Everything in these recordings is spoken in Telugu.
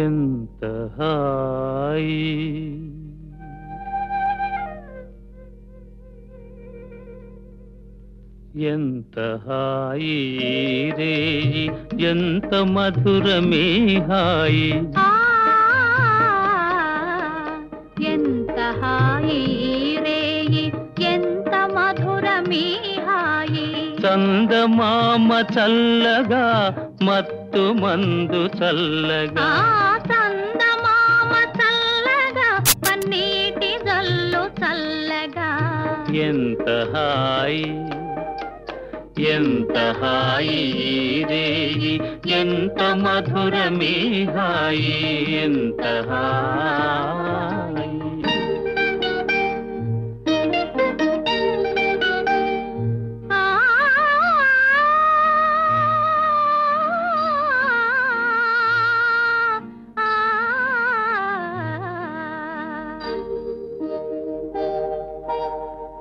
ఎంత హాయి ఎంత హాయి రేయి ఎంత మధురమే హాయి ఎంత హాయి రేయి ఎంత మధురమీ హాయి చందమామ చల్లగా మత్తు మందు చల్లగా చందమామ చల్లగా పన్నీటి జల్లు చల్లగా ఎంత హాయి ఎంత హాయి రేయి ఎంత మధురమే హాయి ఎంత హాయి.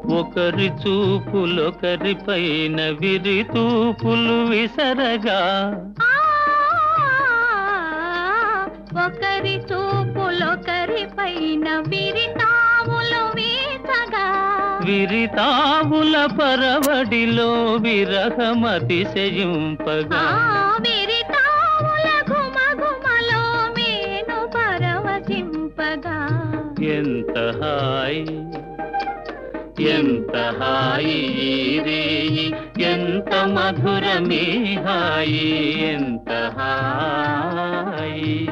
ఒకరి చూపులొకరి పైన విరి తూపులు విసరగా. ఒకరి పైన విరితాములు వీచగా. విరితావుల పరవడిలో విరహమతిశయింపగా ఎంత హాయి. ఎంత హాయి రేయి ఎంత మధురమే హాయి ఎంత హాయి.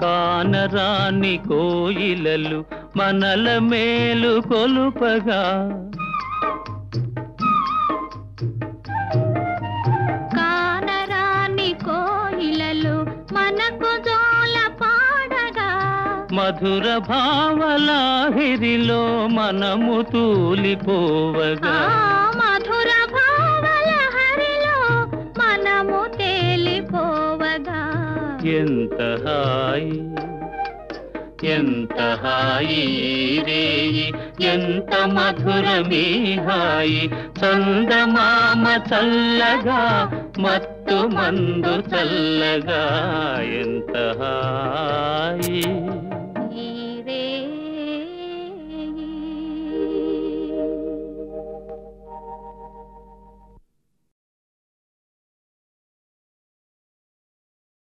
కానరాని కోయిలలు మనల మేలు కొలుపగా. కానరాని కోయిలలు మనకు జోల పాడగా. మధుర భావలాహిరిలో మనము తూలిపోవగా. మధుర భావల హరిలో మనము తేలిపోవగా. ఎంత హాయి. ఎంత హాయి రేయి ఎంత మధురమే హాయి చందమామ చల్లగా మత్తు మందు చల్లగా ఎంత హాయి.